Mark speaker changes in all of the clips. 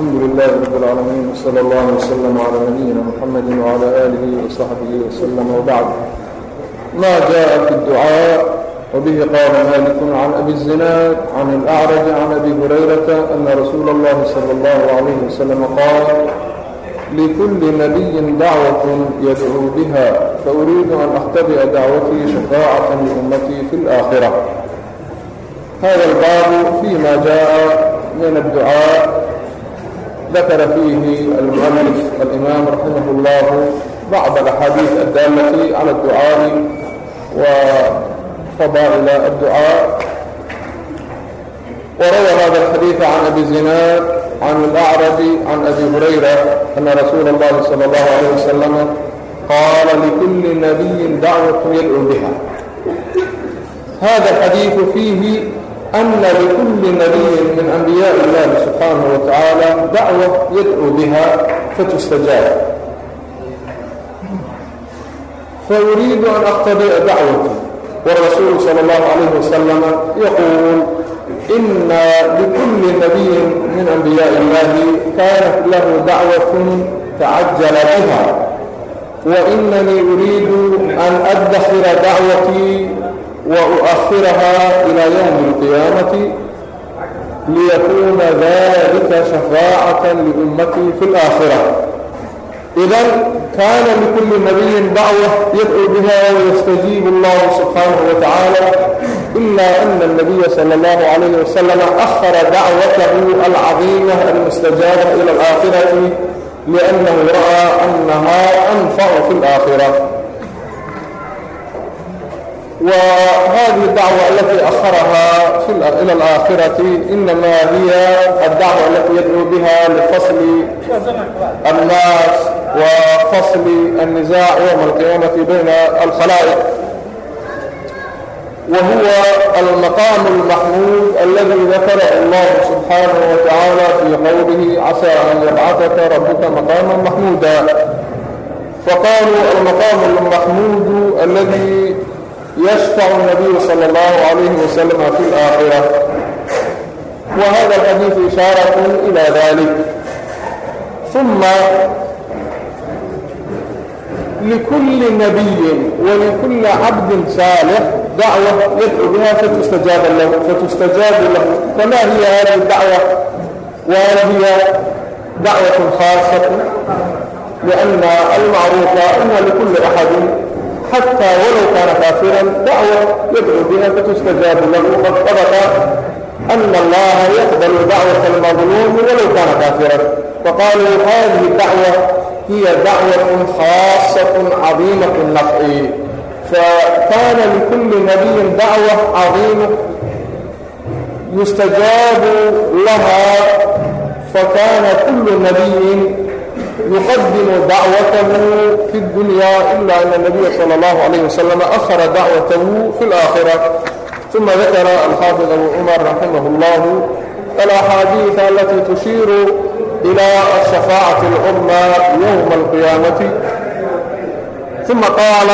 Speaker 1: الحمد لله رب العالمين وصلى الله وسلم على نبينا محمد وعلى آله وصحبه وسلم وبعد ما جاء في الدعاء وبه قال مالك عن أبي الزناد عن الأعرج عن أبي هريرة أن رسول الله صلى الله عليه وسلم قال لكل نبي دعوة يدعو بها فأريد أن أختبئ دعوتي شفاعة لأمتي في الآخرة هذا الباب فيما جاء من الدعاء ذكر فيه المؤلف الإمام رحمه الله بعض الأحاديث الدالة على الدعاء وفضائل الدعاء. وروى هذا الحديث عن أبي زناد عن الأعرج عن أبي هريرة أن رسول الله صلى الله عليه وسلم قال لكل نبي دعوة يدعو بها. هذا الحديث فيه أن لكل نبي من أنبياء الله سبحانه وتعالى دعوة يدعو بها فتستجاب. فأريد أن أقتدئ دعوتي. والرسول صلى الله عليه وسلم يقول إن لكل نبي من أنبياء الله كانت له دعوة تعجل بها. وإنني أريد أن أدخر دعوتي وأؤخرها إلى يوم القيامة ليكون ذلك شفاعة لأمتي في الآخرة. إذا كان لكل نبي دعوة يدعو بها ويستجيب الله سبحانه وتعالى إلا أن النبي صلى الله عليه وسلم أخر دعوته العظيمة المستجابة إلى الآخرة لأنه رأى أنها أنفع في الآخرة. وهذه الدعوة التي أخرها في إلى الآخرة إنما هي الدعوة التي يدعو بها لفصل الناس وفصل النزاع يوم القيامة بين الخلائق. وهو المقام المحمود الذي ذكره الله سبحانه وتعالى في قوله عسى أن يبعثك ربك مقاما محمودا. فقالوا المقام المحمود الذي يشفع النبي صلى الله عليه وسلم في الآخرة. وهذا الحديث إشارة إلى ذلك. ثم لكل نبي ولكل عبد صالح دعوة يدعو بها فتستجاب له فتستجاب له. فما هي هذه الدعوة؟ وهل هي دعوة خاصة؟ لأن المعروف أن لكل أحد. حتى ولو كان كافرا دعوة يدعو بها فتستجاب له قد ثبت أن الله يقبل دعوة المظلوم ولو كان كافرا فقالوا هذه الدعوة هي دعوة خاصة عظيمة النفع فكان لكل نبي دعوة عظيمة يستجاب لها فكان كل نبي yuqadimu dacwatahu fi اdunya ila ana nabiya salى اllahu alayh wasalam ahara dacwatahu fi اlaakhira uma dakara alxaafid abu cumar raximah اllah alaxaadiiث alati tushiiru إilى ashafaacati اlcudma ywma اlqiyaamati ثم قال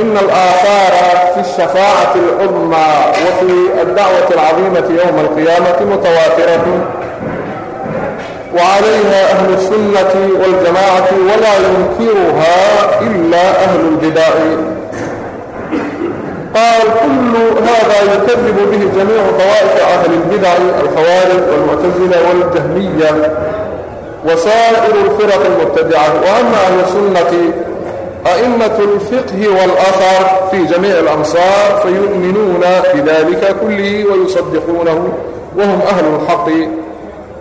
Speaker 1: إن الآثار في الشفاعة العظمى وفي الدعوة العظيمة يوم القيامة متواترة وعليها أهل السنة والجماعة ولا ينكرها إلا أهل البدع. قال كل هذا يكذب به جميع طوائف أهل البدع الخوارج والمعتزلة والجهمية وسائر الفرق المبتدعة وأما أهل السنة أئمة الفقه والأثر في جميع الأمصار فيؤمنون بذلك كله ويصدقونه وهم أهل الحق.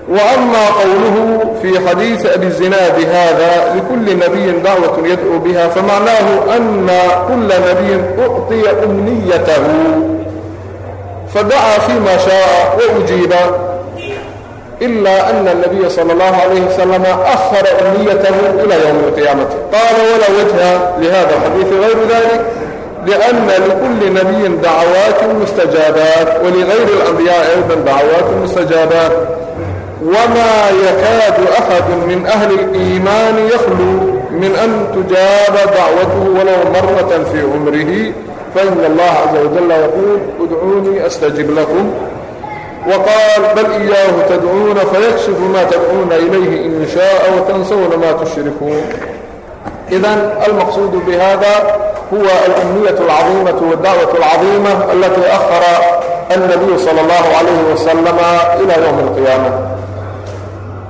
Speaker 1: وأما قوله في حديث أبي الزناد هذا لكل نبي دعوة يدعو بها فمعناه أن كل نبي أعطي أمنيته فدعا فيما شاء وأجيب إلا أن النبي صلى الله عليه وسلم أخر أمنيته إلى يوم القيامة. قال ولا وجه لهذا الحديث غير ذلك لأن لكل نبي دعوات مستجابات ولغير الأنبياء أيضا دعوات مستجابات. وما يكاد أحد من أهل الإيمان يخلو من أن تجاب دعوته ولو مرة في عمره فإن الله عز وجل يقول ادعوني أستجب لكم وقال بل إياه تدعون فيكشف ما تدعون إليه إن شاء وتنسون ما تشركون إذا المقصود بهذا هو الأمنية العظيمة والدعوة العظيمة التي أخر النبي صلى الله عليه وسلم إلى يوم القيامة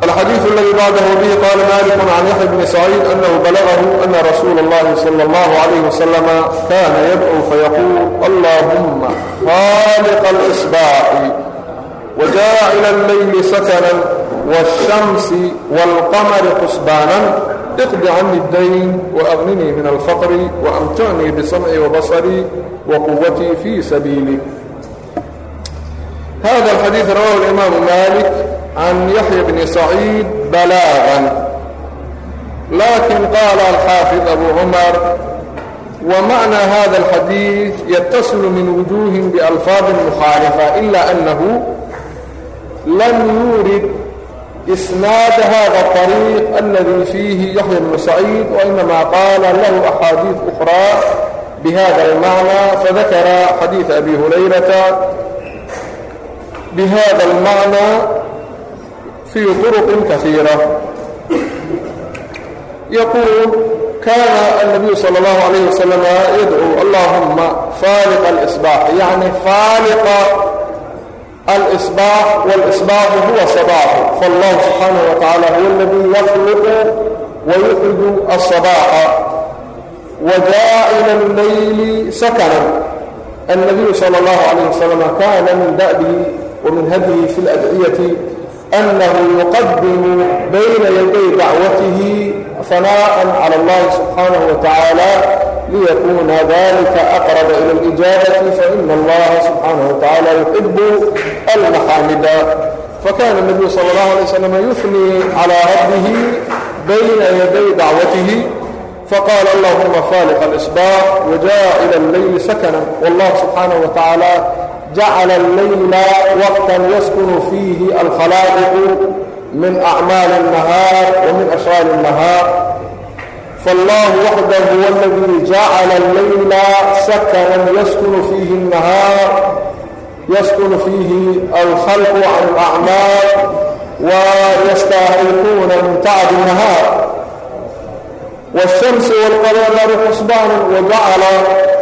Speaker 1: الحديث الذي بعده به قال مالك عن يحيى بن سعيد أنه بلغه أن رسول الله صلى الله عليه وسلم كان يدعو فيقول اللهم خالق الإصباح وجاعل الليل سكنا والشمس والقمر حسبانا اقض عني الدين وأغنني من الفقر وأمتعني بسمعي وبصري وقوتي في سبيلي. هذا الحديث رواه الإمام مالك عن يحيى بن سعيد بلاغا لكن قال الحافظ أبو عمر ومعنى هذا الحديث يتصل من وجوه بألفاظ مخالفة إلا أنه لم يورد إسناد هذا الطريق الذي فيه يحيى بن سعيد وإنما قال له أحاديث أخرى بهذا المعنى فذكر حديث أبي هريرة fii طurqin kaiira yaquul kaana الnabiyu salى اllahu عalayh wasalam yadcuu allahuma faaliq اlصbaax yani faaliqa alصbaax wاlصbaaxu huwa صabaaxu faاllahu subxaanaه wa tacaala huwa اladii yfliqu wayuxridu الصabaaxa wjaa'ila اllayli sakana الnabiyu salى اllahu عalayh wasalam kaana min da'bihi wa min hadyihi fi اladciyati أنه يقدم بين يدي دعوته ثناء على الله سبحانه وتعالى ليكون ذلك أقرب إلى الإجابة فإن الله سبحانه وتعالى يحب المحامد. فكان النبي صلى الله عليه وسلم يثني على ربه بين يدي دعوته فقال اللهم فالق الإصباح وجاء إلى الليل سكنا والله سبحانه وتعالى جعل الليل وقتا يسكن فيه الخلائق من أعمال النهار ومن أشغال النهار. فالله وحده هو الذي جعل الليل سكنا يسكن فيه النهار يسكن فيه الخلق عن الأعمال ويستهلكون من تعب النهار. والشمس والقمر حسبان وجعل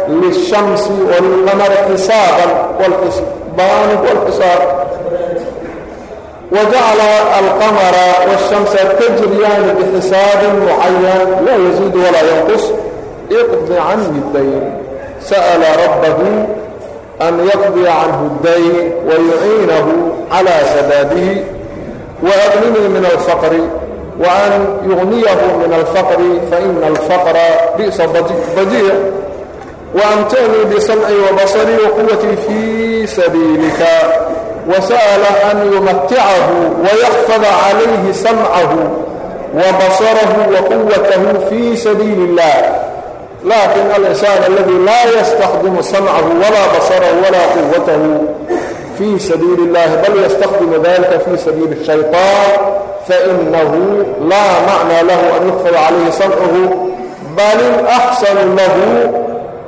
Speaker 1: lishamsi walqamari xisaaban wlxisbaan wاlxisaab wajacala alqamara wاshamsa tajriyaani bixisaabi mucayan laa yaziidu walaa yanqus iqdi canhi dayn sa'la rabbahu an yaqdiya canhu dayn wayuciinahu calى sabaadihi waأgnini min alfaqri وأn yugniyahu min alfaqri faإna alfaqra bi'sa badiic وامتعني بسمعي وبصري وقوتي في سبيلك وسأل أن يمتعه ويحفظ عليه سمعه وبصره وقوته في سبيل الله لكن الإنسان الذي لا يستخدم سمعه ولا بصره ولا قوته في سبيل الله بل يستخدم ذلك في سبيل الشيطان فإنه لا معنى له أن يحفظ عليه سمعه بل الأحسن له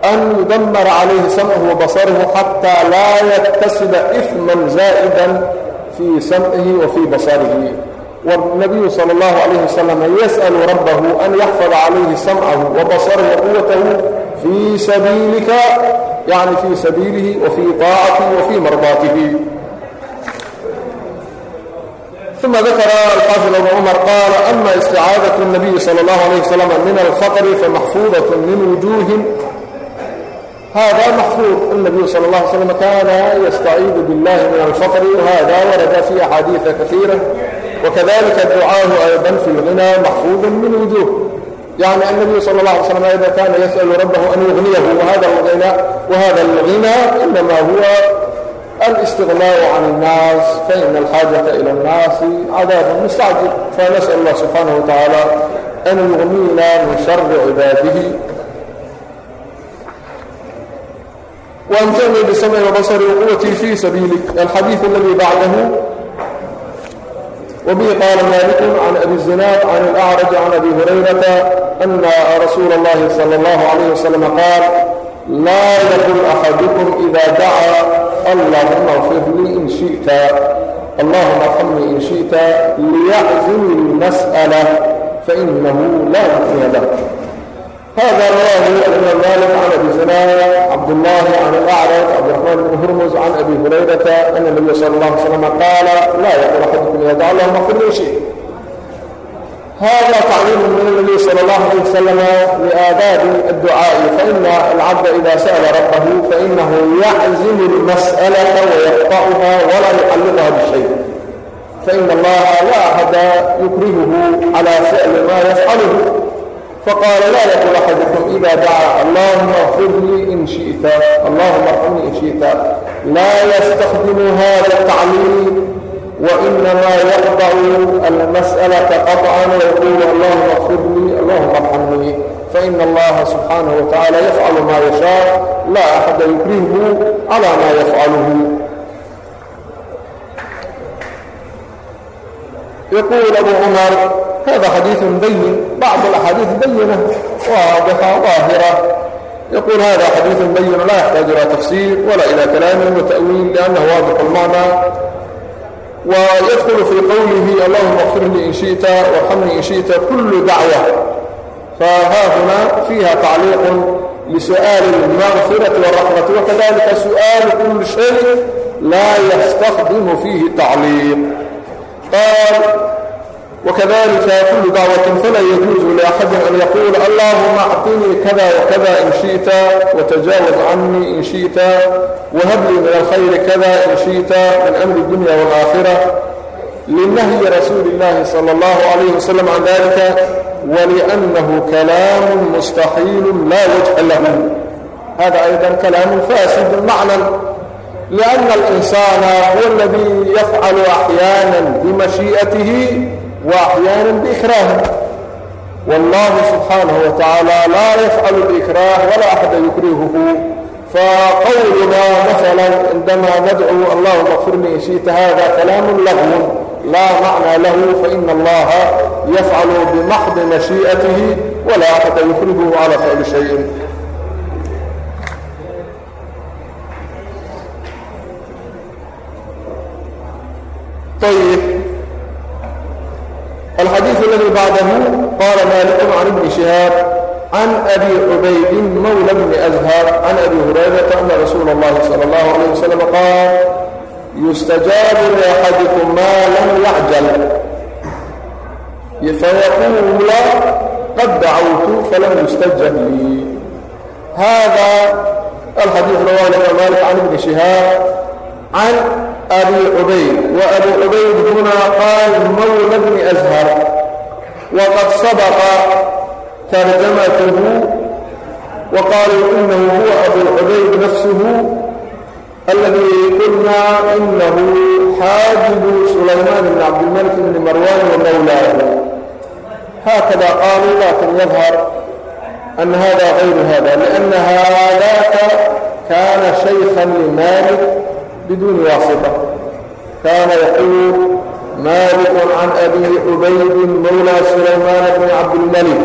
Speaker 1: أn yudmr عalayhi samعhu وbaصarhu xatىa laa yktasba إثma زaئda fii samعihi wa fii baصarihi والnabiyu slى الlahu عalayه waslm yasأl rabah an yaxfظ عalayhi samعahu وbaصarhu وquwatahu fii sabiilika yani fii sabiilihi wa fii طaacatihi wa fii mardaatihi uma dakara alxaafid bn cumar qaala ama isticaadaة الnabiyi slى الlahu عalيه waslm min alfaqr famaxfuudaة min wujuhin هذا محفوظ. النبي صلى الله عليه وسلم كان يستعيد بالله من الفقر. وهذا ورد في أحاديث كثيرة. وكذلك الدعاء أيضا في الغنى محفوظ من وجوه. يعني النبي صلى الله عليه وسلم إذا كان يسأل ربه أن يغنيه وهذا الغنى وهذا الغنى إنما هو الاستغناء عن الناس فإن الحاجة إلى الناس عذاب مستعجل. فنسأل الله سبحانه وتعالى أن يغنينا من شر عباده. wamtani bisami wabasari waquwati fii sabiilik alxadiiu aladii bacdahu wbihi qaala malik can abi zinaad can alacraj can abi hurayrata ana rasuula اllahi salى اllahu alayh wasalam qaal laa yaqul axadukum ida dacaa allahuma qfir lii in shiئta allahuma arxamnii in shiئta liyaczini lmas'la fainahu la mukmina lah هذا رواه ابن مالك عن أبي زناد عبد الله عن الأعرج عبد الرحمن بن هرمز عن أبي هريرة أن النبي صلى الله عليه وسلم قال لا يقول أحدكم إذا دعا اللهم شيء. هذا تعليم من النبي صلى الله عليه وسلم لآداب الدعاء فإن العبد إذا سأل ربه فإنه يعزم المسألة ويقطعها ولا يعلقها بشيء. فإن الله لا أحد يكرهه على فعل ما يفعله. faqaala laa yaqul axadukum ida dacaa allahuma اkfir lii in شhiئta allahuma arxumnii in shiئta laa ystakdimu hada الtacliil wainama yaqdacu almasأlaةa qaطcan wayqulu allahuma اkfir lii allahuma arxumnii faina allaha subxaanaه watacaala yafcalu ma yashaaء laa axada yukrihhu calى ma yafcaluhu يقول أبو عمر هذا حديث بين بعض الأحاديث بينة واضحة ظاهرة. يقول هذا حديث بين لا يحتاج إلى تفسير ولا إلى كلام وتأويل لأنه واضح المعنى. ويدخل في قوله اللهم اغفر لي إن شئت وارحمني إن شئت كل دعوة. فها هنا فيها تعليق لسؤال المغفرة والرحمة وكذلك سؤال كل شيء لا يستخدم فيه تعليق. qaal wakadalika kullu dacwatin falaa yajuuzu liaxadin an yaquula allahuma acطinii kada wakada in shiئta watajaawaz canii in shiئta wahablii min alkhayri kada in shiئta min amri dunya wاlaakhira linahyi rasuuli اllahi salى اllahu عalayh wasalam can dalika waliأnnahu kalaamu mustaxiilu laa wajha lahu hada ayda kalaamu fasidun macnan لأن الإنسان هو الذي يفعل أحيانا بمشيئته وأحيانا بإكراهه والله سبحانه وتعالى لا يفعل بإكراه ولا أحد يكرهه. فقولنا مثلا عندما ندعو اللهم اغفر لي إن شئت هذا كلام له لا معنى له فإن الله يفعل بمحض مشيئته ولا أحد يكرهه على فعل شيء. ayb alxadiiث اladii bacdahu qaala maalik can ibn شihaab can abi cubaydin mawla bni azhar can abi hurayrata ana rasuula اllahi salى اllahu عalيه wasalam qaal yustajaabu liaxadikum ma lam yacjal fayaquula qad dacawtu falam yustajab lii hada alxadiiث rawah lana maalik can ibni شihaab can abi cubayd wa abu cubayd hunaa qaal mawla bni ashar waqad sabaqa tarjamatahu wa qaaluu inahu huwa abu cubayd nafsuhu alladii qulnaa inahu xaajibu sulaymaan bni cabdilmalik bni marwan wa mawlaahu haakada qaaluu lakin yadhar أن هذا غير هذا لأن هذاك كان شيخا لمالك biduuni waasita kaana yaxulu maaliku can abi cubaydin mawla sulaymaana bni cabdilmalik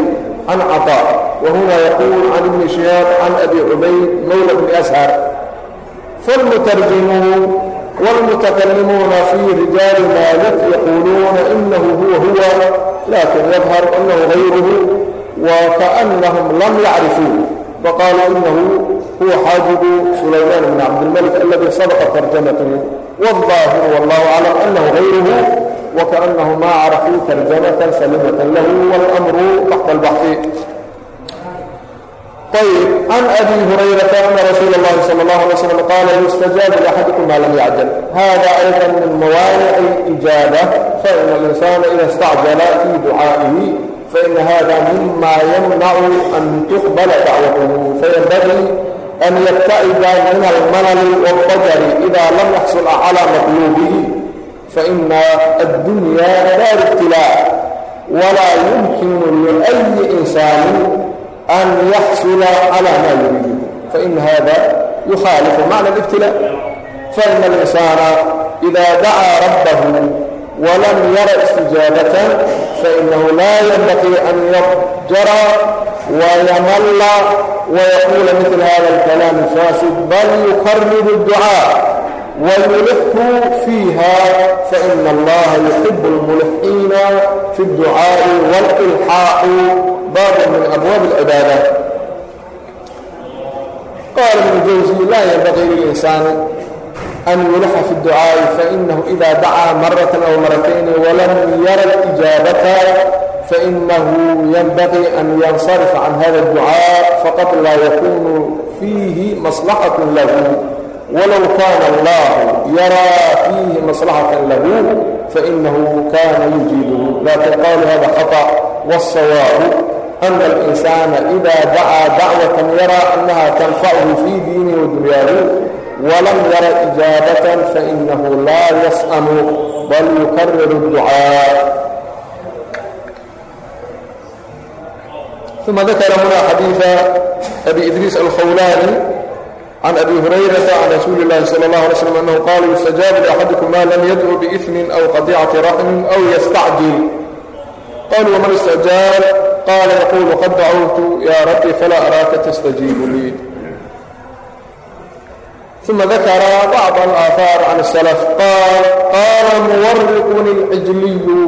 Speaker 1: can caطaa wahuna yaquul can ibni shihaab can abi cubayd mawla bni ashar falmutarjimuun wاlmutakalimuuna fii rijaali maalit yaquuluuna inahu huwa huwa laakin yadhar anahu gayruhu wa kaأnahum lam yacrifuun faqaala inahu huwa xaajibu sulaymaan bn cabdilmalik aladi sabaqa tarjamatahu waاlظaahiru wallahu aclam anahu hayruhu wakaأnahumaa carafuu tarjamatan salimatan lahu wاlamru taxta اlbaxi ayb can abi hurayrata ana rasuula اllahi salى اllah alay slam qaala yustajaabu laxadikum maa lam yacjal hada ayda min mawaanici ijaaba faina اlinsaana ida istacjala fii ducaa'ihi فإن هذا مما يمنع أن تقبل دعوته. فينبغي أن يبتعد من الملل والضجر إذا لم يحصل على مطلوبه. فإن الدنيا دار ابتلاء ولا يمكن لأي إنسان أن يحصل على ما يريده فإن هذا يخالف معنى الابتلاء. فإن الإنسان إذا دعا ربه ولم ير استجابة فإنه لا ينبغي أن يضجر ويمل ويقول مثل هذا الكلام الفاسد بل يقرب الدعاء ويلح فيها فإن الله يحب الملحين في الدعاء والإلحاء باب من أبواب العبادة. قال ابن الجوزي لا ينبغي للإنسان an yulaxa fi ducaa'i fainahu ida dacaa marata aw maratayn walam yara ijaabata fainahu yanbaqii an yansarifa can hada اducaa faqad laa yakunu fiihi maslaxat lahu walow kaana allahu yaraa fiihi maslaxata lahu fainahu kana yujiibuhu lakin qawlu hada khaطأ wالsawaabu أن الإنسان إذا dعا dacوة يarىa أنha تنفعه في diiنه وduنyaaه ولم ير إجابة فإنه لا yasamu بل يكرر الدعاء. ثم ذكر هنا حديث أبي إدريس الخولاني عن أبي هريرة عن رسول الله صلى الله عليه وسلم أنه قال يستجاب لأحدكم ما لم يدعو بإثم أو قطيعة رحم أو يستعجل. قال ومن استجاب؟ قال يقول قد دعوت يا ربي فلا أراك تستجيب لي. uma dakara bacd alaaaaar can اsalaf qaal qaala muwariqun اlcijliyu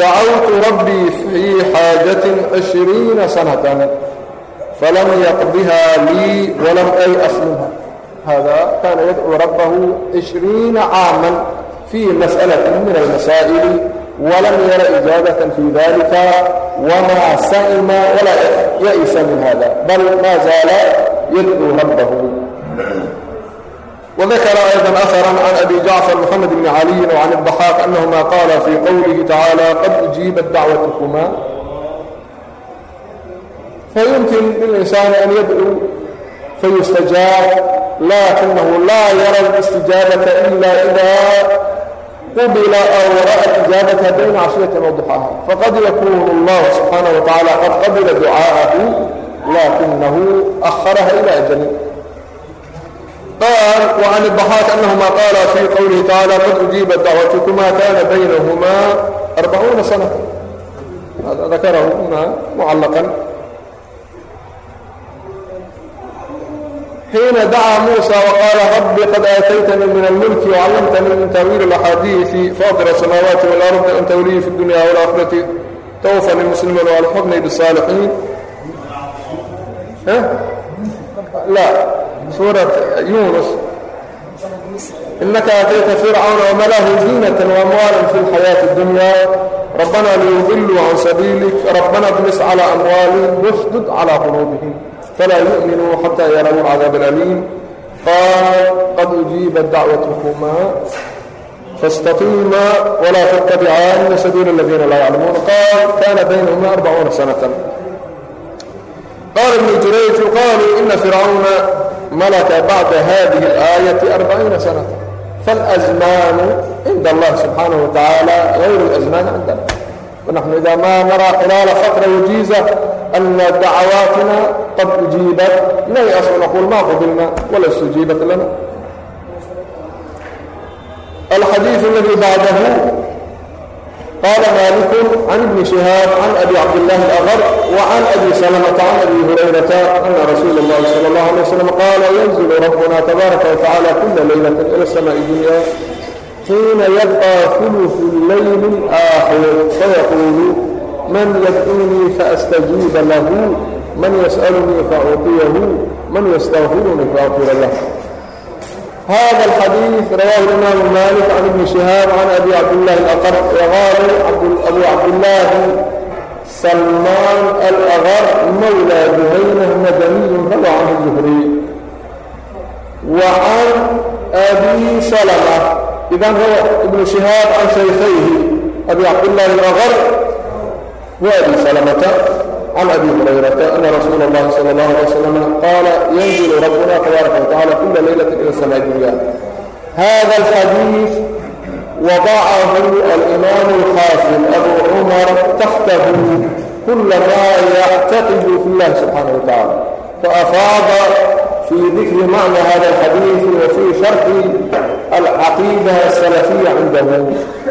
Speaker 1: dacawtu rabbii fii xaajatin cishriina sanatan falam yaqdiha lii walam ay aslimha hada kana yadcu rabbahu cishriina caaman fii mas'alaة min almasaa'il walam yara ijaabatan fii dalika wamaa sa'ima walaa ya'sa min hada bal maa zaala yadcuu rabbahu وذكر أيضا أثرا عن أبي جعفر محمد بن علي وعن الضحاك أنهما قال في قوله تعالى قد أجيبت دعوتكما. فيمكن للإنسان أن يدعو فيستجاب لكنه لا يرى الاستجابة إلا إذا قبل أو رأى الإجابة بين عشية وضحاها فقد يكون الله سبحانه وتعالى قد قبل دعاءه لكنه أخرها إلى أجله قال وعن الضحاك أنهما قالا في قوله تعالى قد أجيبت دعوتكما كان بينهما أربعون سنة. هذا ذكره هنا معلقا. حين دعا موسى وقال رب قد آتيتني من الملك وعلمتني من تأويل الأحاديث فاطر السماوات والأرض أنت ولي في الدنيا والآخرة توفى مسلما وألحقني بالصالحين. ها؟ لا سورة يونس. إنك أتيت فرعون وملأه زينة وأموالا في الحياة الدنيا. ربنا ليضلوا عن سبيلك. ربنا اطمس على أموالهم واشدد على قلوبهم. فلا يؤمنوا حتى يروا العذاب الأليم. قال قد أجيبت دعوتكما. فاستقيما ولا تتبعان سبيل الذين لا يعلمون. قال كان بينهما أربعون سنة. qaala ibnu jurayju qaluu ina fircawna malaka bacda hadihi اlaayaةi arbaciina sanata faاlazmaanu cinda allah subxaanaه watacaala غayru اlazmaan cindana wanaxnu ida ma nara khilaala fatra wajiiza ana dacawaatina qad ujiibat nayas naquul ma qudilna wala istujiibat lana alxadiiث اladii bacdahu قال مالك عن ابن شهاب عن أبي عبد الله الأغر وعن أبي سلمة عن أبي هريرة أن رسول الله صلى الله عليه وسلم قال ينزل ربنا تبارك وتعالى كل ليلة إلى السماء الدنيا حين يبقى ثلث الليل الآخر. فيقول من يدعوني فأستجيب له من يسألني فأعطيه من يستغفرني فأغفر له. hada الxadيiث rawahu imam malik can ibni شihaab can abi cabdالlahi اlaqr waqaala abu cabdالlahi salmaan alaqr mawlى juhayna madaniy rawa can الzuhri wa can abi salma idan rawa ibnu شihaab can shaykhayhi abi cabdالlahi اlaqr wa abi salmata عن أبي هريرة أن رسول الله صلى الله عليه وسلم قال ينزل ربنا تبارك وتعالى كل ليلة إلى السماء الدنيا. هذا الحديث وضعه الإمام الخاسم أبو عمر تحته كلما يعتقد في الله سبحانه وتعالى. فأفاض في ذكر معنى هذا الحديث وفي شرح العقيدة السلفية عنده.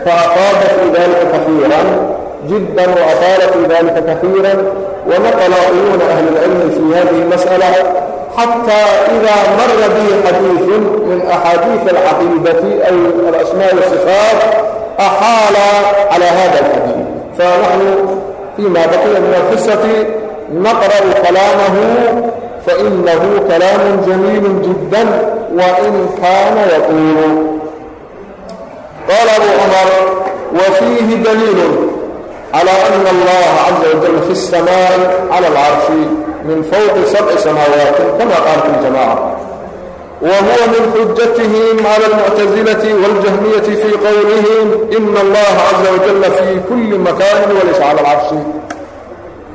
Speaker 1: فأفاض في ذلك كثيرا. جدا وأطال في ذلك كثيرا ونقل عيون أهل العلم في هذه المسألة حتى إذا مر به حديث من أحاديث العقيدة أو الأسماء والصفات أحال على هذا الحديث. فنحن فيما بقي من القصة نقرأ كلامه فإنه كلام جميل جدا وإن كان يقول قال أبو عمر وفيه دليل calىa ana allaha caza wajal fi الsamaaءi calى اlcarshi min fowqi sabci samaawaatin kama qaala fi ljamaca wa huwa min xujatihim calى اlmuctasilati wاljahmiyati fii qowlihim ina allaha caza wajala fi kuli makaani walaysa calى اlcarshi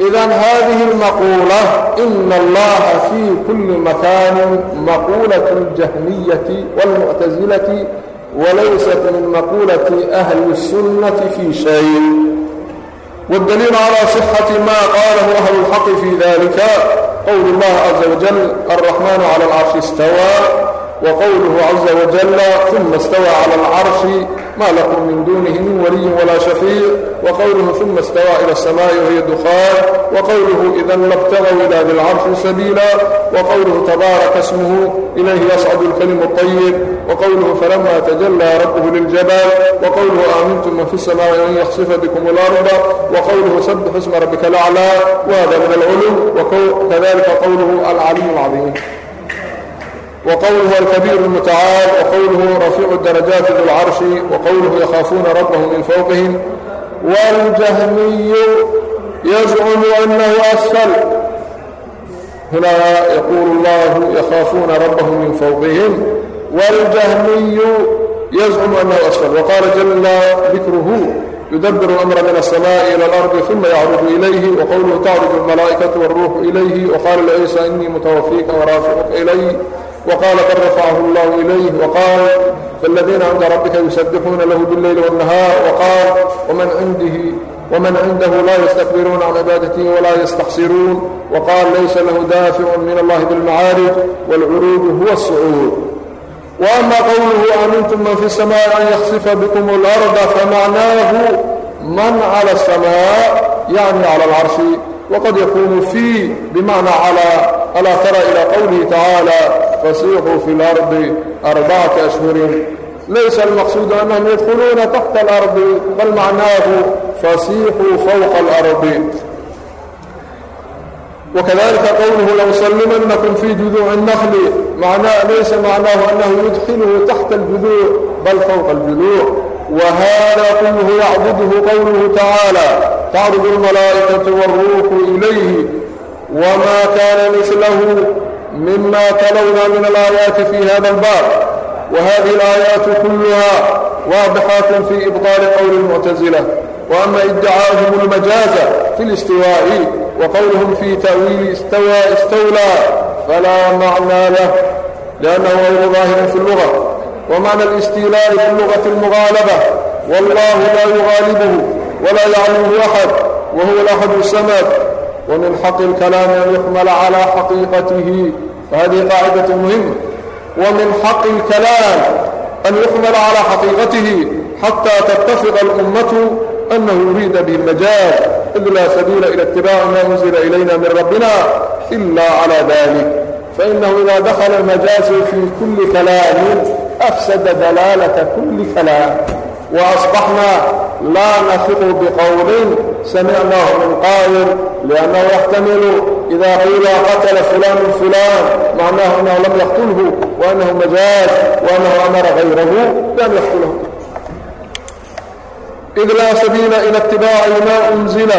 Speaker 1: idan hadihi اlmaquula ina allaha fi kuli makaani maquulaة اljahmiyati wاlmuctasilati walaysat min maquulati ahli الsunnati fii shay والدليل على صحة ما قاله أهل الحق في ذلك قول الله عز وجل الرحمن على العرش استوى وقوله عز وجل ثم استوى على العرش ما لكم من دونه من ولي ولا شفيع وقوله ثم استوى إلى السماء وهي دخاan وقوله إذا lاbتغوا إlى di الcرشi سبيلا وقوله تبارك اسمه إليه يصعد الكلم الطيب وقوله فلما تجلى ربه للجبل وقوله آمنتم من في السماء أن يخصف بكم الأرض وقوله سبح اسم ربك الأعلى وهذا من العلو وكذلك قوله العلي العظيم. وقوله الكبير المتعال وقوله رفيع الدرجات ذو العرش وقوله يخافون ربهم من فوقهم والجهمي يزعم أنه أسفل. هنا يقول الله يخافون ربهم من فوقهم والجهمي يزعم أنه أسفل. وقال جل ذكره يدبر الأمر من السماء إلى الأرض ثم يعرض إليه وقوله تعرض الملائكة والروح إليه وقال لعيسى إني متوفيك ورافعك إلي. وقال قد رفعه الله إليه وقال فالذين عند ربك يسبحون له بالليل والنهار وقال ومن عنده ومن عنده لا يستكبرون عن عبادته ولا يستحصرون وقال ليس له دافع من الله بالمعارج والعروج هو الصعود. وأما قوله أمنتم من في السماء أن يخسف بكم الأرض فمعناه من على السماء يعني على العرش. وqad yakunu fii bimacna alىa tara ilى qowlihi tacaalى fasiixuu fi اlardi arbacata ashhurin laysa almaqsuudu annahum yadkhuluuna taxta اlardi bal macnaahu fasiixuu fawqa اlardi وkadalika qowluhu lausallimanakum fii juduuci الnakli laysa macnaahu annahu yudkhiluhu taxta اljuduuc bal fawqa اljuduuc wahada kulluhu yacbuduhu qowluhu tacaalى تعرج الملائكة والروح إليه وما كان مثله مما تلونا من الآيات في هذا الباب وهذه الآيات كلها واضحة في إبطال قول المعتزلة وأما إدعاهم المجازة في الاستواء وقولهم في تأويل استوى استولى فلا معنى له لأنه غير ظاهر في اللغة ومعنى الاستيلاء في اللغة المغالبة والله لا يغالبه ولا يعلمه أحد وهو الأحد الصمد. ومن حق الكلام أن يحمل على حقيقته فهذه قاعدة مهمة. ومن حق الكلام أن يحمل على حقيقته حتى تتفق الأمة أنه يريد بمجال إذ لا سبيل إلى اتباع ما أنزل إلينا من ربنا إلا على ذلك. فإنه إذا دخل المجاز في كل كلام أفسد دلالة كل كلام. وأصبحنا كل كلام وأصبحنا لا نثق بقول سمعناه من قائل لأنه يحتمل إذا قيل قتل فلان فلان معناه أنه لم يقتله وأنه مجاز وأنه أمر غيره لم يقتله إذ لا سبيل إلى اتباع ما أنزل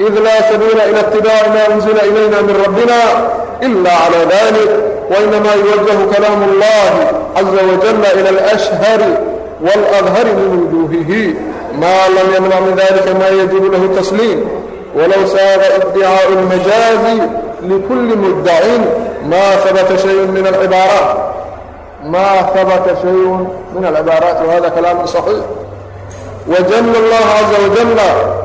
Speaker 1: إذ لا سبيل إلى اتباع ما أنزل إلينا من ربنا إلا على ذلك وإنما يوجه كلام الله عز وجل إلى الأشهر maa lam yamnac min dalika ma yajibu lahu tasliim walow saada iddicaau اlmajaazi likulli muddacin maa habata shayun min alcibaaraat ma habata shayun min alcibaaraat wahada kalaamu صaxiix وجل الله عز وجل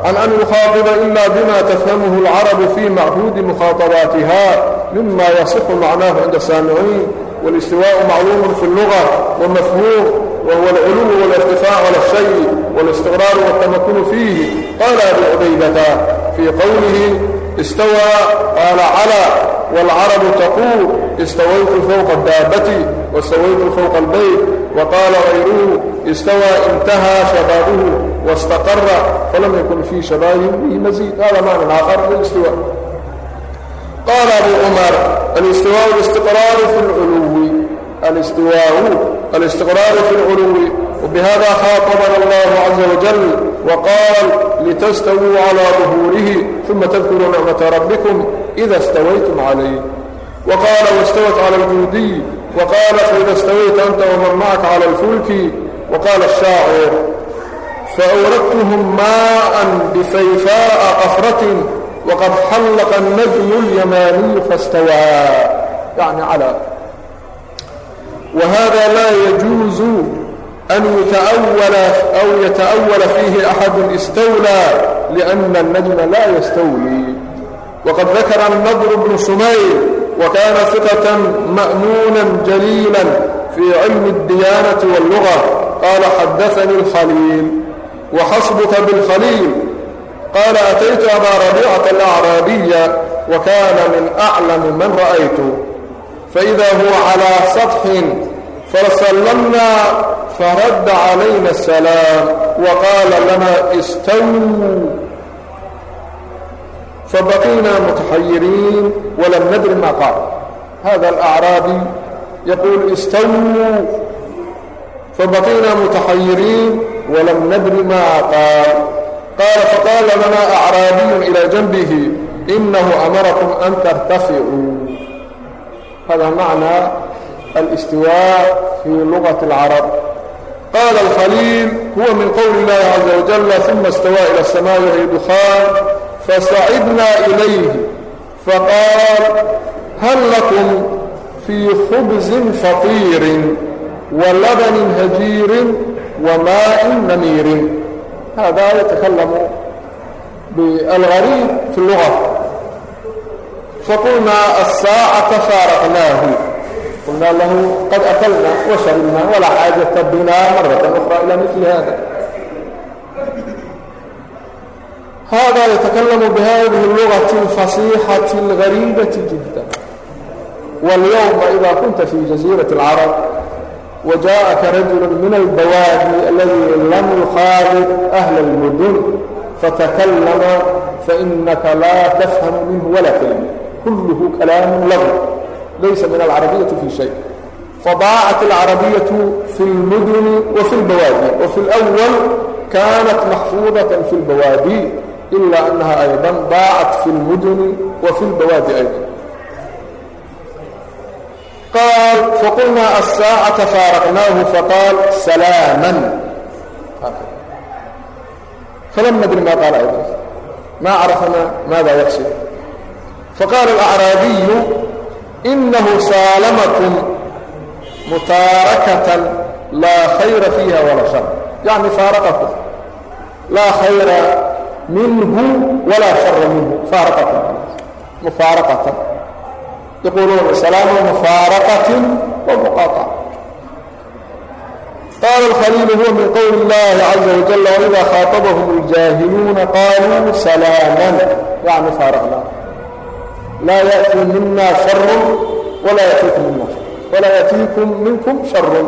Speaker 1: عن أن يخاطب إلا بما تفهمه العرب في معهود مخاطباتها مما يصح معناه عند السامعين والاستواء معلوم في اللغة ومفهوم وهو العلو والارتفاع على الشيء والاستقرار والتمكن فيه قال أبو عبيدة في قوله استوى قال على والعرب تقول استويت فوق الدابة واستويت فوق البيت وقال غيره استوى انتهى شبابه واستقر فلم يكن في شبابه به مزيد هذا معنى آخر للاستواء قال أبو عمر الاستواء الاستقرار في العلو الاستواء الاستقرار في العلو وبهذا خاطبنا الله عز وجل وقال لتستووا على ظهوره ثم تذكروا نعمة ربكم إذا استويتم عليه. وقال واستوت على الجودي. وقال فإذا استويت أنت ومن معك على الفلك. وقال الشاعر فأوردتهم ماء بفيفاء قفرة وقد حلق النجم اليماني فاستوى. يعني على وهذا لا يجوز أن يتأول أو يتأول فيه أحد استولى لأن النجم لا يستولي. وقد ذكر النضر بن سمير وكان ثقة مأمونا جليلا في علم الديانة واللغة. قال حدثني الخليل. وحسبك بالخليل. قال أتيت أبا ربيعة الأعرابية وكان من أعلم من رأيته. فإذا هو على سطح فسلمنا فرد علينا السلام وقال لنا اstووا فبقينا متحيرين ولم ندر ما قال. هذا الأعرابي يقول اstووا فبقينا متحيرين ولم ندر ما قال. قال فقال لنا أعرابي إلى جنبه إنه أمركم أن ترتفعوا. هذا معنى الاستواء في لغة العرب. قال الخليل هو من قول الله عز وجل ثم استوى إلى السماء وهي دخان فصعدنا إليه فقال هل لكم في خبز فطير ولبن هجير وماء نمير هذا يتكلم بالغريب في اللغة. faqulnaa aلsaacata faaraqnaahu qulnaa lahu qad akalna washaribna walaa xaajata bina marata ukhra ilaa mili hada hada yatakallamu bihadihi اlugati اlfasiixati اlgariibati jidda wاlyowma idaa kunta fi jaziirat اlcarab وجاءك رجل من البوادي الذي لم يخالط أهل المدن فتكلم فإنك لا تفهم منه ولا كلمة kulluhu kalaamu lahu laysa min alcarabiyati fii shay fadaacat alcarabiyatu fi اlmuduni wa fi اlbawaadi wa fi اlأwal kaanat maxfuudaة fi اlbawaadi ilaa annaha aydan daacat fi اlmuduni wa fi اlbawaadi aydan qaal faqulnaa aلsaacaةa faaraqnaahu faqaal salaama falam nadri ma qaala aydan ma carafna maada yaqsid يقصد فقال الأعرابي إنه سالمكم متاركة لا خير فيها ولا شر يعني فارقكم لا خير منه ولا شر منه فارقكم مفارقة يقولون سلام مفارقة ومقاطعة قال الخليل هو من قول الله عز وجل وإذا خاطبهم الجاهلون قالوا سلاما يعني فارقنا laa yaأtii mina sharu walaa yatiikum mina walaa yatiikum minkum sharun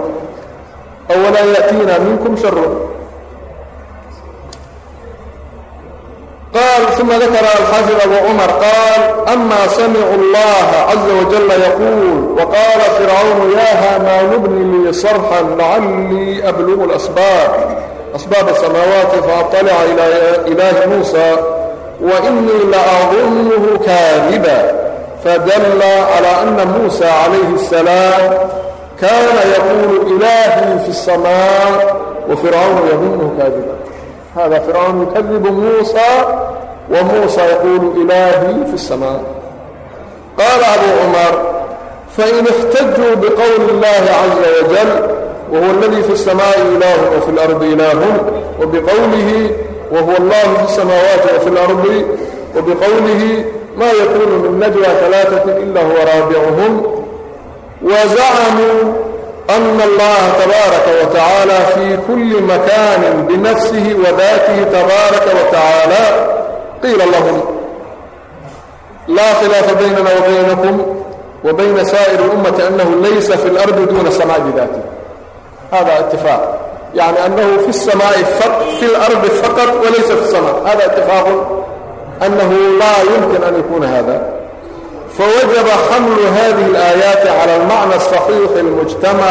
Speaker 1: aw walaa yatiina minkum sharun qal uma dakara alxaafid abu cumar qaal ama samicuu اllaha caza wajala yaquul waqaala fircaunu ya hamaan bni lii sarxan lacalii ablugu اlasbaab asbaab الsamaawaati faطalica ilaa ilaahi muusa وإني لأظنه كاذبا. فدل على أن موسى عليه السلام كان يقول إلهي في السماء وفرعون يظنه كاذبا. هذا فرعون يكذب موسى وموسى يقول إلهي في السماء. قال أبو عمر فإن احتجوا بقول الله عز وجل وهو الذي في السماء إله وفي الأرض إله وبقوله وهو الله في السماوات وفي الأرض وبقوله ما يكون من نجوى ثلاثة إلا هو رابعهم. وزعموا أن الله تبارك وتعالى في كل مكان بنفسه وذاته تبارك وتعالى. قيل لهم لا خلاف بيننا وبينكم وبين سائر الأمة أنه ليس في الأرض دون السماء بذاته هذا اتفاق. يعني أنه في السماء فقط في الأرض فقط وليس في السماء. هذا اتفاق أنه لا يمكن أن يكون هذا. فوجب حمل هذه الآيات على المعنى الصحيح المجتمع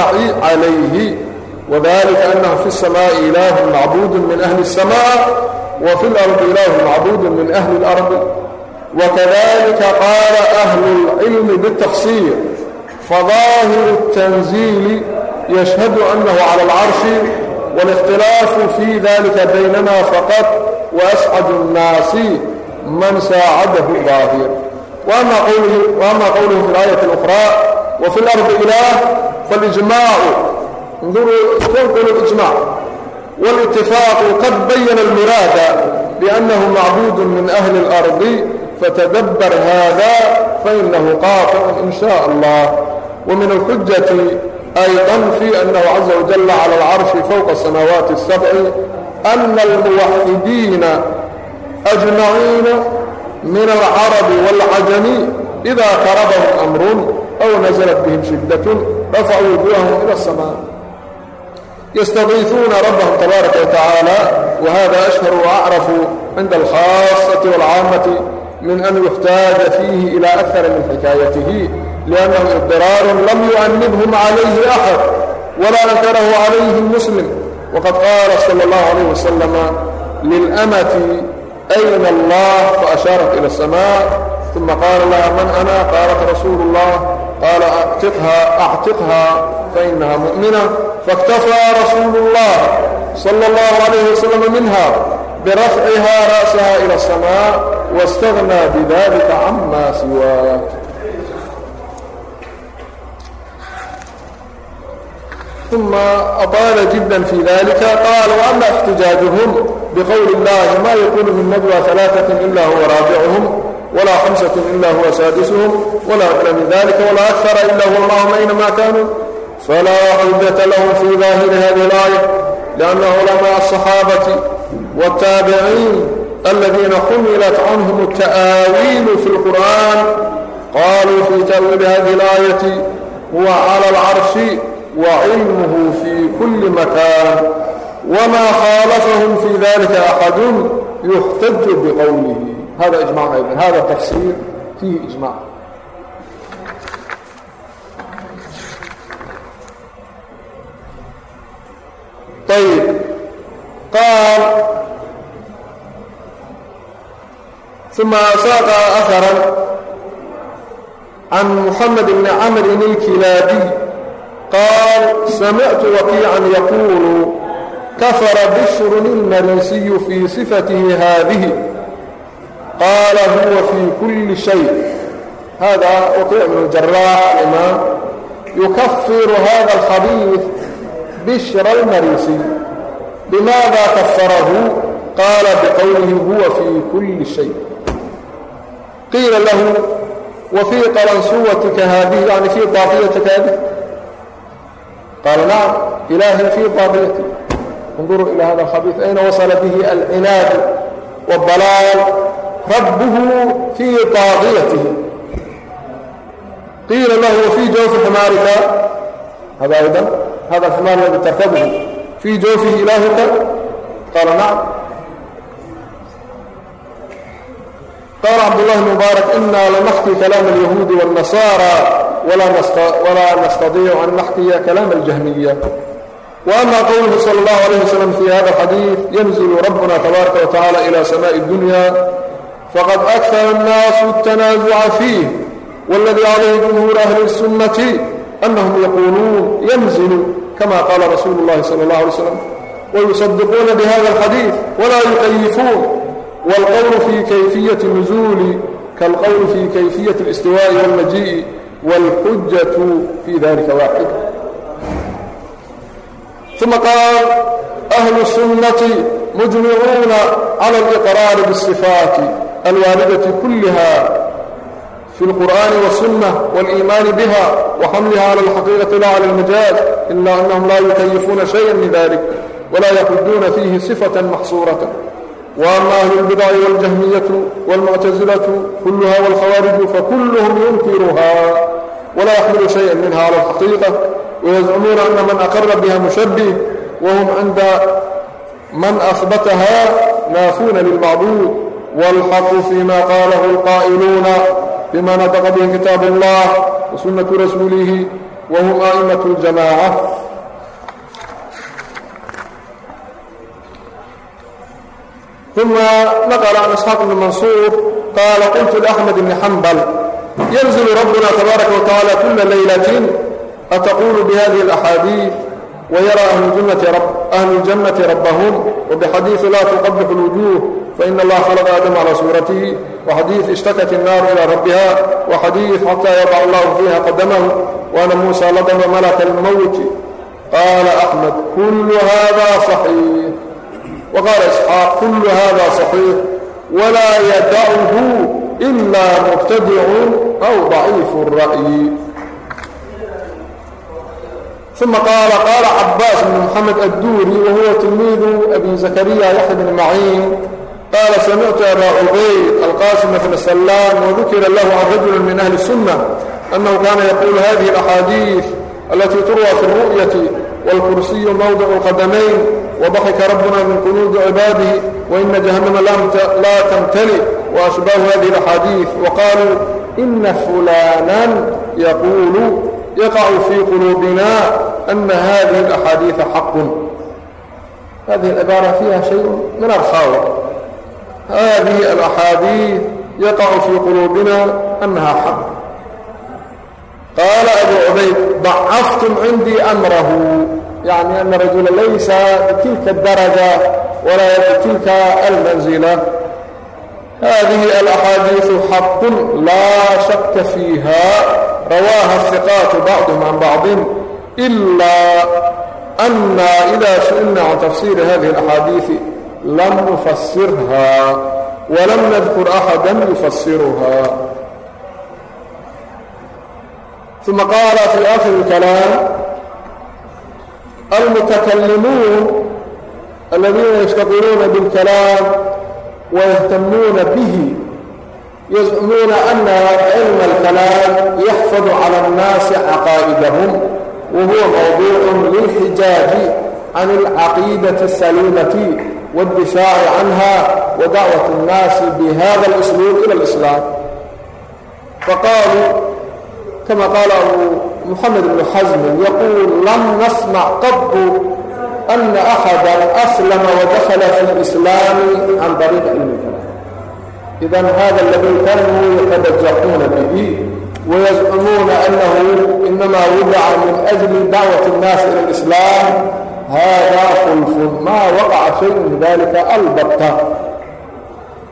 Speaker 1: عليه وذلك أنه في السماء إله معبود من أهل السماء وفي الأرض إله معبود من أهل الأرض. وكذلك قال أهل العلم بالتفسير فظاهر التنزيل يشهد أنه على العرش والاختلاف في ذلك بيننا فقط وأسعد الناس من ساعده الظاهر وأما قوله, وأما قوله في الآية الأخرى وفي الأرض إله فالإجماع انظروا كيف الإجماع. والاتفاق قد بين المراد بأنه معبود من أهل الأرض فتدبر هذا فإنه قاطع إن شاء الله. ومن الحجة أيضا في أنه عز وجل على العرش فوق السماوات السبع أن الموحدين أجمعين من العرب والعجم إذا قربهم أمر أو نزلت بهم شدة رفعوا وجوههم إلى السماء. يستغيثون ربهم تبارك وتعالى وهذا أشهر وأعرف عند الخاصة والعامة من أن يحتاج فيه إلى أكثر من حكايته لأنه اضطرار لم يؤنبهم عليه أحد ولا نكره عليه مسلم. وقد قال صلى الله عليه وسلم للأمة أين الله؟ فأشارت إلى السماء. ثم قال لها من أنا؟ قالت رسول الله. قال أعتقها أعتقها فإنها مؤمنة. فاكتفى رسول الله صلى الله عليه وسلم منها. birafcihaa ra'saha ila aلsamaa waاstagnaa bidalika camaa siwaa uma aطaala jidda fi dalika qaal وama اxtijaajuhum bqowli اllahi ma yaquunuhu nadwa ثalaaثaة ila huwa raabicuhum ولا خمسة إلا هو سادسهم ولا أدنى من ذلك ولا أكثر إلا هو معهم أينما كانوا فلا حجة لهم في ظاهر هذه الآية لأنه لما الصحابة والتابعين الذين حملت عنهم التآويل في القرآن قالوا في تأويل هذه الآية هو على العرش وعلمه في كل مكان وما خالفهم في ذلك أحد يحتج بقوله. هذا إجماع أيضا. هذا تفسير فيه إجماع. طيب. قال ثم ساق أثرا عن محمد بن عمرو الكلابي قال سمعت وكيعا يقول كفر بشر المريسي في صفته هذه قال هو في كل شيء هذا وكيع بن الجراح الإمام يكفر هذا الخبيث بشر المريسي بماذا كفره قال بقوله هو في كل شيء قيل له وفي qaransuwatika هذه يعني في baatiyatika هذه؟ قال نعم إله في baatiyati انظروا إلى هذا الخبيث أين وصل به العناد والضلال؟ ربه في طاغيته قيل له وفي جوف حمارك؟ هذا أيضا هذا الحمار الذي تركبه. في جوفه إلهك؟ قال نعم. qaala cabdulahi mubaarak inaa lanaxki kalaama alyahuudi waاlnasaara walaa nastadiicu an naxkiya kalaama aljahmiya وأma qowluhu slى الlaه عlيه wsلم fي hada الxadيiث ynزl rabna تbaaraka وتaعalى إlى samاء الdunya faqad أkثr الناas التanaaزuca فيih واladي عalayhi جمهوur أhli الsunaة أnhm yquluun ynزl kama qala rasuul الlahi slى الlaه عlيه وsلم ويصدقuna بhada الxadيiث وla يkyifuun والقول في كيفية النزول كالقول في كيفية الاستواء والمجيء والحجة في ذلك واxd ثم قال أهل السنة مجمعون على الإقرار بالصفات الwaaلدة كلها في القرآن والسنة والإيمان بها وحملها على الحقيقة لا على المجاز إلا أنهم لا يكيفون شيئا من ذلك ولا يحدون فيه صفة محصورة. وأما أهل البدع والجهمية والمعتزلة كلها والخوارج فكلهم ينكرها ولا يحمل شيئا منها على الحقيقة ويزعمون أن من أقر بها مشبه وهم عند من أثبتها نافون للمعبود. والحق فيما قاله القائلون بما نطق به كتاب الله وسنة رسوله وهم أئمة الجماعة. ثم نقل عن إسحاق بن منصور قال قلت لأحمد بن حنبل ينزل ربنا تبارك وتعالى كل ليلة أتقول بهذه الأحاديث ويرى أهل الجنة, رب أهل الجنة ربهم وبحديث لا تقبح الوجوه فإن الله خلق آدم على صورته وحديث اشتكت النار إلى ربها وحديث حتى يضع الله فيها قدمه وأن موسى لضم ملك الموت. قال أحمد كل هذا صحيح. waqaala isxaaq kullu hada saxiix walaa yadachu ila mubtadicun aw daciifu ra'yi uma qaala qaala cabaas bn moxamed adduuri wahuwa tilmiidu abi zakariya yaxya bn maciin qaala samictu aba cubayd alqasim bn sallaam wadukira lahu can rajuli min ahli الsunna anahu kana yaquulu hadihi اlaxaadiiث alati turwa fi الru'yati والكرسي موضع القدمين وضحك ربنا من قلوب عباده وإن جهنم لا تمتلئ وأشباه هذه الأحاديث وقالوا إن فلانا يقول يقع في قلوبنا أن هذه الأحاديث حق. هذه العبارة فيها شيء من الخاوة. هذه الأحاديث يقع في قلوبنا أنها حق. قال أبو عبيد ضعفتم عندي أمره يعني أن الرجل ليس بتلك الدرجة ولا بتلك المنزلة هذه الأحاديث حق لا شك فيها رواها الثقات بعضهم عن بعض إلا أن إذا سئلنا عن تفسير هذه الأحاديث لم نفسرها ولم نذكر أحدا يفسرها ثم قال في آخر الكلام المتكلمون الذين يشتغلون بالكلام ويهتمون به يزعمون أن علم الكلام يحفظ على الناس عقائدهم وهو موضوع للحجاج عن العقيدة السليمة والدفاع عنها ودعوة الناس بهذا الأسلوب إلى الإسلام. فقالوا كما قال أبو محمد بن حزم يقول لم نسمع قط أن أحدا أسلم ودخل في الإسلام عن طريق علم الكلام. إذا هذا الذي كانوا يتبجحون به ويزعمون أنه إنما وضع من أجل دعوة الناس إلى الإسلام هذا خلف ما وقع شيء من ذلك البتة.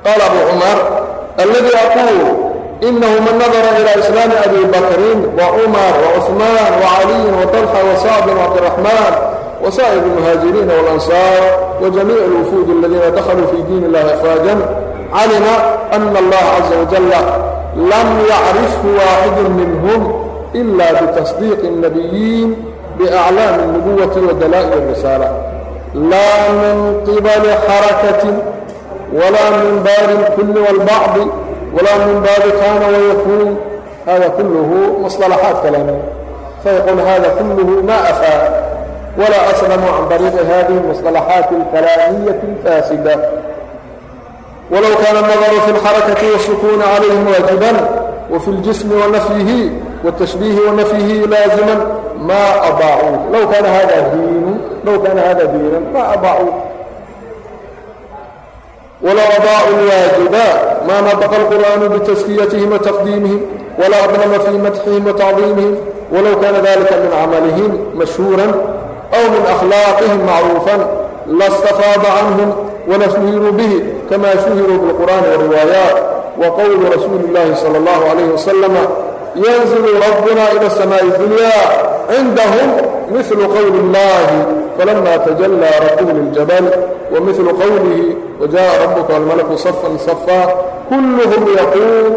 Speaker 1: قال أبو عمر الذي أقول inahu man nadara ilaa islaami abi bakrin wacumar wacuثmaan wacaliyin watalxa wasacdin wcabdiraxmaan wasaa'ir muhaajiriina walansaar wajamiic alwufuud aladiina dakhaluu fii diin illahi afwaajan calima ana allaha caza wajalla lam yacrifhu waaxidu minhum ila bitasdiiqi الnabiyiin biaclaami الnubuwati wa dalaa'il الrisaala laa min qibali xarakatin walaa min baari اlkulli wاlbacdi walaa min baabi kaana wayakuun hada kulluhu musطalaxaad kalena fayaquul hada kulluhu ma afaa walaa aslamu can طariiqi hadihi اmusطalaxaat اlkalaamiyati اlfaasida walow kaana الnadaru fi اlxarakati wالsukuuni calayhim waajiban wfi اljismi wanafyihi wالtashbiihi wanafyihi laaziman ma abaacuu low kaana hada diinu low kaana hada diinan ma abaacuu wlaadaa waajiba maa nabqa اlqur'aanu btaskiyatihim wataqdiimihim wala aqnama fii madxihim watacdiimihim walow kana dalika min camalihim mashhuuran aw min akhlaaqihim macruufan lastafaada canhum walashhiruu bihi kama shuhiruu biاlqur'aani wariwaayaat waqowlu rasuuli اllahi salى اllah alayh wasalama yanzilu rabbuna ila الsamaaءi اdunyaa cindahum milu qowli اllahi فلما تجلى ربه للجبل ومثل قوله وجاء ربك الملك صفا صفا كلهم يقول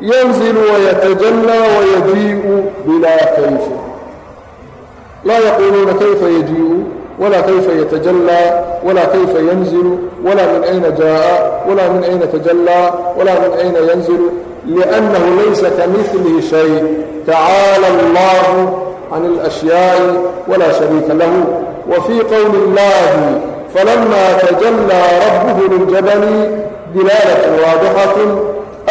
Speaker 1: ينزل ويتجلى ويجيء بلا كيف. لا يقولون كيف يجيء ولا كيف يتجلى ولا كيف ينزل ولا من أين جاء ولا من أين تجلى ولا من أين ينزل لأنه ليس كمثله شيء. تعالى الله عن الأشياء ولا شريك له. وفي قول الله فلما تجلى ربه للجبل دلالة واضحة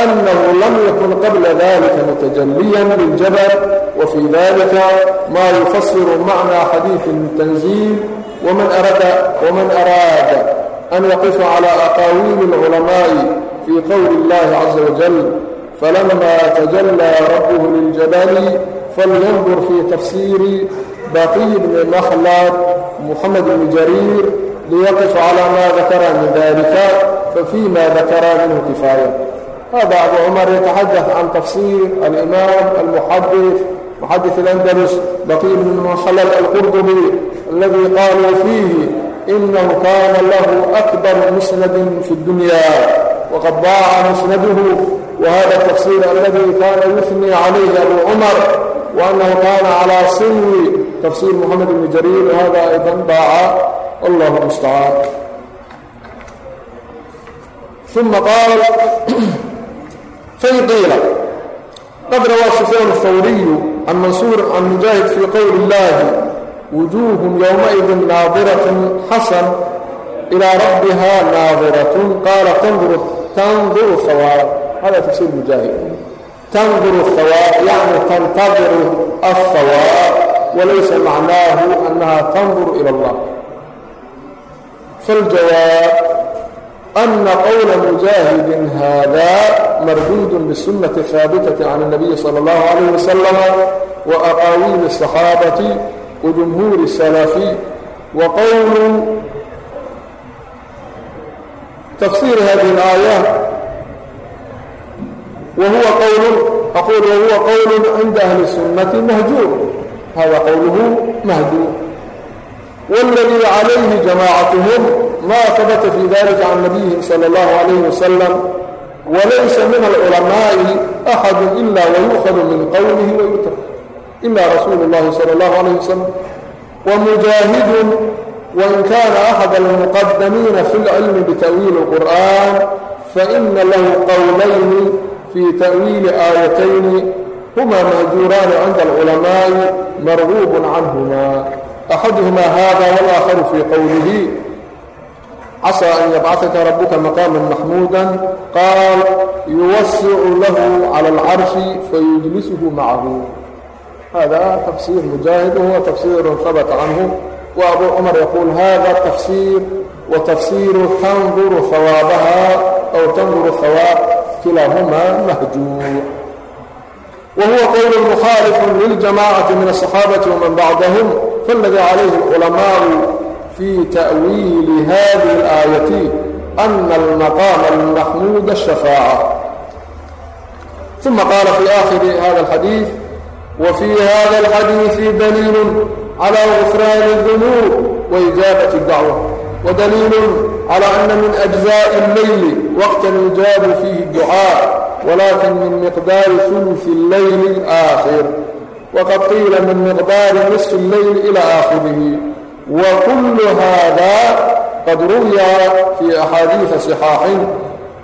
Speaker 1: أنه لم يكن قبل ذلك متجليا للجبل وفي ذلك ما يفسر معنى حديث التنزيل ومن أراد, ومن أراد أن يقف على أقاويل العلماء في قول الله عز وجل فلما تجلى ربه للجبل فلينظر في تفسير باقي بن مخلد محمد بن جرير ليقف على ما ذكر من ذلك ففيما ذكر منه كفاية. هذا أبو عمر يتحدث عن تفسير الإمام المحدث محدث الأندلس بقي بن مخلد القرطبي الذي قالوا فيه إنه كان له أكبر مسند في الدنيا وقد ضاع مسنده. وهذا التفسير الذي كان يثني عليه أبو عمر وأنه كان على سن تفسير محمد بن جرير وهذا أيضا ضاع الله المستعان ثم قال فإن قيل قد روى سفيان الثوري عن منصور عن مجاهد في قول الله وجوه يومئذ ناظرة حسن إلى ربها ناظرة قال تنظر تنظر الثواب هذا تفسير مجاهد تنظر الثواب يعني تنتظر الثواب وليس معناه أنها تنظر إلى الله. فالجواب أن قول مجاهد هذا مردود بالسنة الثابتة عن النبي صلى الله عليه وسلم وأقاويل الصحابة وجمهور السلف وقول تفسير هذه الآية وهو قول أقول وهو قول عند أهل السنة مهجور. هذا قوله مهجور. والذي عليه جماعتهم ما ثبت في ذلك عن نبيهم صلى الله عليه وسلم وليس من العلماء أحد إلا ويؤخذ من قوله ويترك إلا رسول الله صلى الله عليه وسلم. ومجاهد وإن كان أحد المقدمين في العلم بتأويل القرآن فإن له قولين في تأويل آيتين هما مهجوران عند العلماء مرغوب عنهما أحدهما هذا والآخر في قوله عسى أن يبعثك ربك مقاما محمودا قال يوسع له على العرش فيجلسه معه هذا تفسير مجاهد وهو تفسير ثبت عنه وأبو عمر يقول هذا تفسير وتفسير تنظر ثوابها أو تنظر كلاهما مهجور. وهو قول مخالف للجماعة من الصحابة ومن بعدهم فالذي عليه العلماء في تأويل هذه الآية أن المقام المحمود الشفاعة. ثم قال في آخر هذا الحديث وفي هذا الحديث دليل على غفران الذنوب وإجابة الدعوة. ودليل على أن من أجزاء الليل وقتا يجاب فيه الدعاء ولكن من مقدار ثلث الليل الآخر. وقد قيل من مقدار نصف الليل إلى آخره. وكل هذا قد روي في أحاديث صحاح.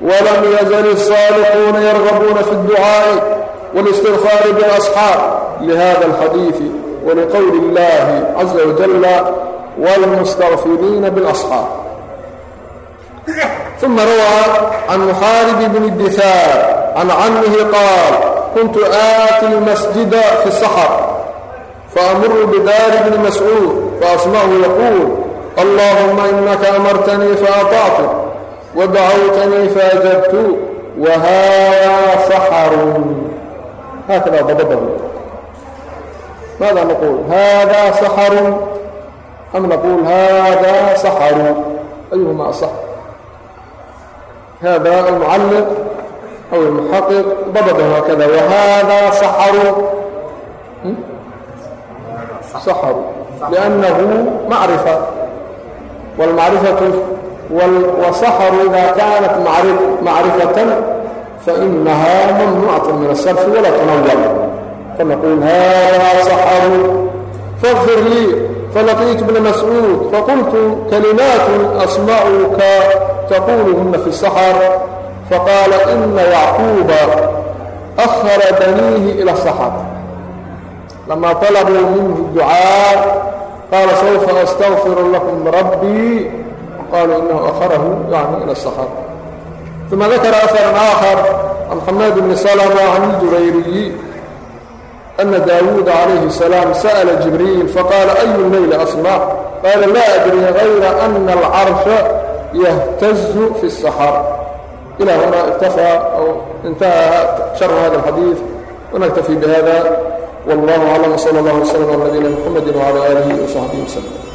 Speaker 1: ولم يزل الصالحون يرغبون في الدعاء والاستغفار بالأصحاب. لهذا الحديث ولقول الله عز وجل والمستغفرين بالأصحاب. ثم روى عن محاaرب بن الدثار عن عمه قال كنت آتي المسجد في الصحر فأمر بدار بن مسعود فأسمعه يقول اللهم إنك أمرتني فأطعت ودعوتني فأجبت وها صحر هكذا ضبطه. ماذا نقول؟ هذا صحر أم نقول هذا سحر؟ أيهما أصح؟ هذا المعلق أو المحقق ضبط هكذا. وهذا سحر؟ سحر. لأنه معرفة. والمعرفة وسحر إذا كانت معرفة فإنها ممنوعة من الصرف ولا تنول فنقول هذا سحر. فاغفر لي. فلقيت ابن مسعود فقلت كلمات أسمعك تقولهن في السحر فقال إن يعقوب أخر بنيه إلى السحر لما طلبوا منه الدعاء قال سوف أستغفر لكم ربي قالوا إنه أخره يعني إلى السحر ثم ذكر أثرا آخر عن حماد بن سلمة عن الجبيري أن داود عليه السلام سأل جبريل فقال أي الليل أصنع قال لا أدري غير أن العرش يهتز في السحر إلى هنا اكتفى أو انتهى شر هذا الحديث ونكتفي بهذا. والله أعلم. صلى الله عليه وسلم على نبينا محمد وعلى آله وصحبه وسلم.